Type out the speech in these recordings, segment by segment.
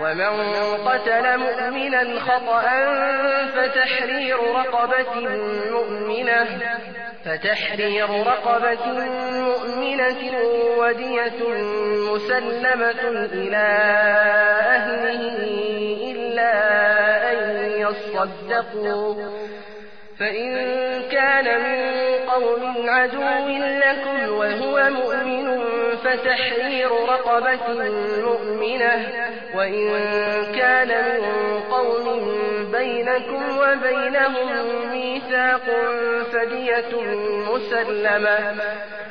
ومن قتل مؤمنا خطأ فتحرير رقبة مؤمنة فتحرير رقبة مؤمنة ودية مسلمة إلى أهله إلا أن يصدقوا. فإن كان من قوم عدو لكم وهو مؤمن فتحرير رقبة مؤمنة. وإن كان من قوم بينكم وبينهم ميثاق فدية مسلمة.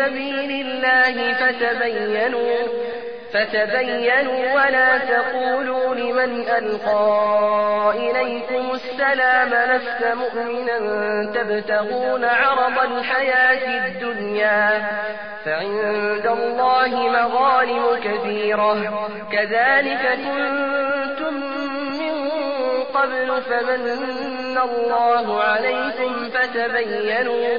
سبيل الله فتبينوا فتبينوا ولا تقولوا لمن ألقى إليكم السلام لست مؤمنا تبتغون عرض الحياة الدنيا فعند الله مظالم كثيرة كذلك كنتم من قبل فمن الله عليكم فتبينوا.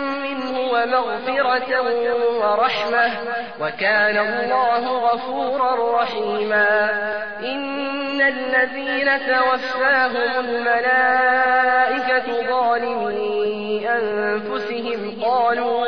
ومغفرة ورحمة وكان الله غفورا رحيما. إن الذين توفاهم الملائكة ظالمي أنفسهم قالوا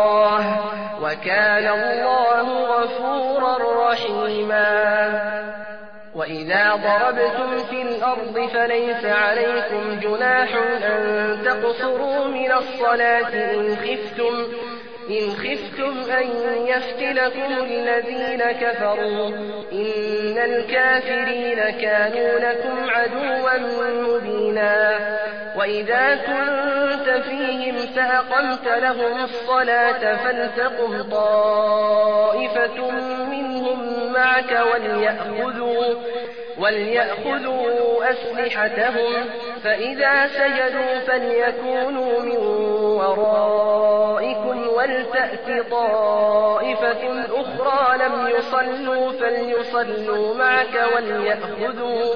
وكان الله غفورا رحيما. وإذا ضربتم في الأرض فليس عليكم جناح أن تقصروا من الصلاة إن خفتم إن خفتم أن يفتلكم الذين كفروا. إن الكافرين كانوا لكم عدوا مبينا. وإذا كنت فيهم فأقمت لهم الصلاة فلتقم طائفة منهم معك وليأخذوا وليأخذوا أسلحتهم فإذا سجدوا فليكونوا من ورائكم ولتأت طائفة أخرى لم يصلوا فليصلوا معك وليأخذوا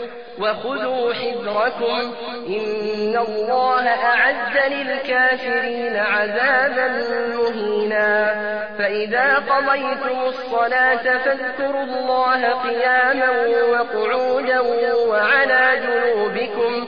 وخذوا حذركم. إن الله أعد للكافرين عذابا مهينا. فإذا قضيتم الصلاة فاذكروا الله قياما وقعودا وعلى جنوبكم.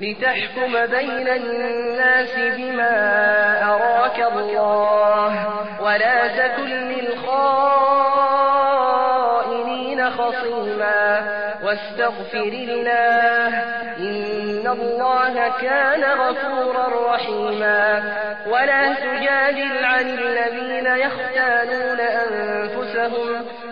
لتحكم بين الناس بما أراك الله ولا تكن للخائنين خصيما واستغفر الله إن الله كان غفورا رحيما ولا تجادل عن الذين يختانون أنفسهم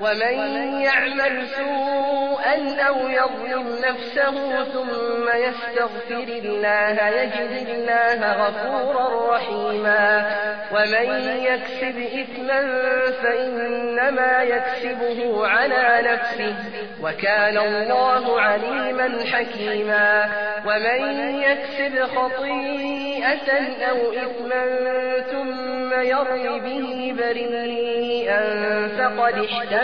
ومن يعمل سوءا أو يظلم نفسه ثم يستغفر الله يجد الله غفورا رحيما ومن يكسب إثما فإنما يكسبه على نفسه وكان الله عليما حكيما ومن يكسب خطيئة أو إثما ثم يرمي به بريئا فقد احتمل,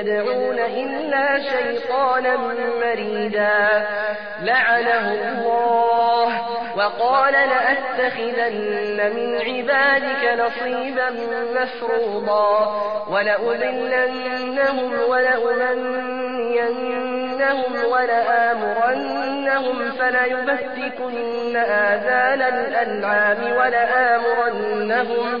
يدعون إلا شيطانا مريدا. لعنه الله وقال لأتخذن من عبادك نصيبا مفروضا. ولأذلنهم ولأمنينهم ولآمرنهم فليبتكن آذان الأنعام ولآمرنهم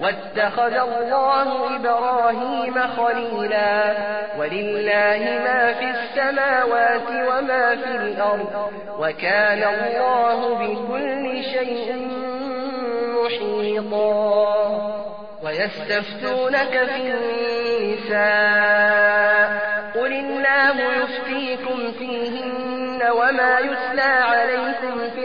واتخذ الله إبراهيم خليلا. ولله ما في السماوات وما في الأرض. وكان الله بكل شيء محيطا. ويستفتونك في النساء. قل الله يفتيكم فيهن وما يتلى عليكم في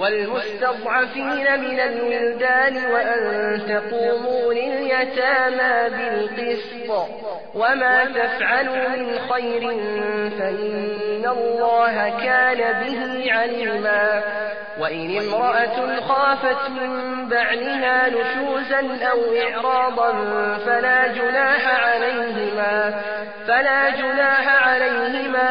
والمستضعفين من الولدان وأن تقوموا لليتامى بالقسط وما تفعلوا من خير فإن الله كان به علما وإن امرأة خافت من بعلها نشوزا أو إعراضا فلا جناح عليهما فلا جناح عليهما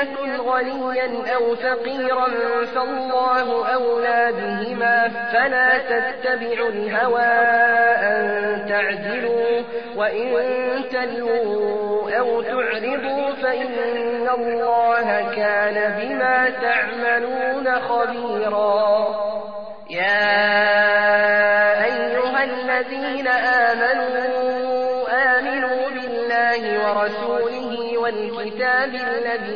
يكن غنيا أو فقيرا فالله أولى بهما فلا تتبعوا الهوى أن تعدلوا وإن تلووا أو تعرضوا فإن الله كان بما تعملون خبيرا. يا أيها الذين آمنوا آمنوا بالله ورسوله والكتاب الذي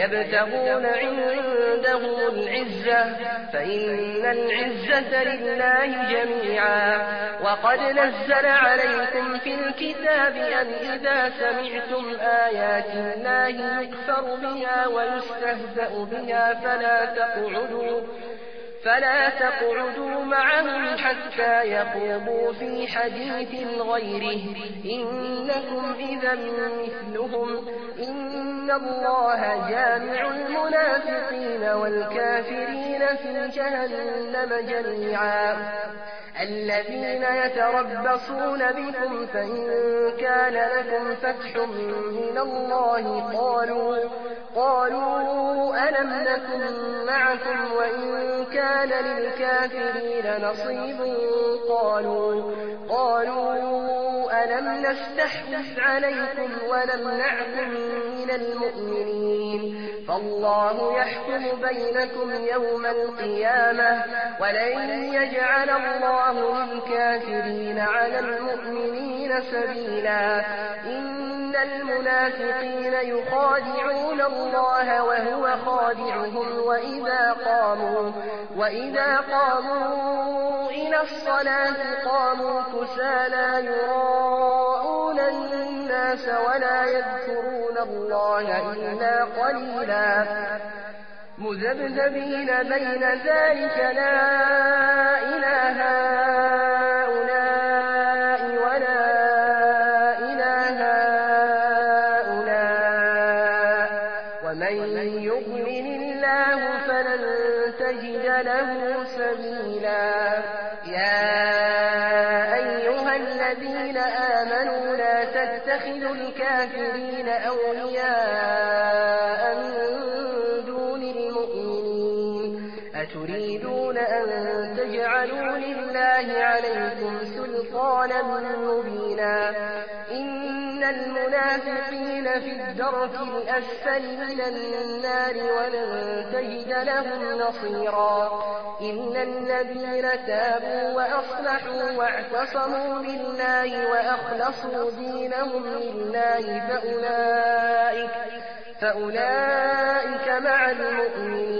أيبتغون عندهم العزة فإن العزة لله جميعا. وقد نزل عليكم في الكتاب أن إذا سمعتم آيات الله يكفر بها ويستهزأ بها فلا تقعدوا فلا تقعدوا معهم حتى يخوضوا في حديث غيره. إنكم إذا مثلهم. إن الله جامع المنافقين والكافرين في جهنم جميعا. الذين يتربصون بكم فإن كان لكم فتح من الله قالوا قالوا ألم نكن معكم وإن كان للكافرين نصيب قالوا قالوا ألم نستحدث عليكم ولمنعكم من المؤمنين فالله يحكم بينكم يوم القيامة ولن يجعل الله للكافرين على المؤمنين سبيلا. إن المنافقين يخادعون الله وهو خادعهم وإذا قاموا, وإذا قاموا إلى الصلاة قاموا كسالى يراءون الناس ولا يذكرون الله إلا قليلا. مذبذبين بين ذلك لا إله هؤلاء المنافقين في الدرك الأسفل من النار ولن تجد لهم نصيرا. إلا الذين تابوا وأصلحوا واعتصموا بالله وأخلصوا دينهم لله فأولئك, فأولئك مع المؤمنين.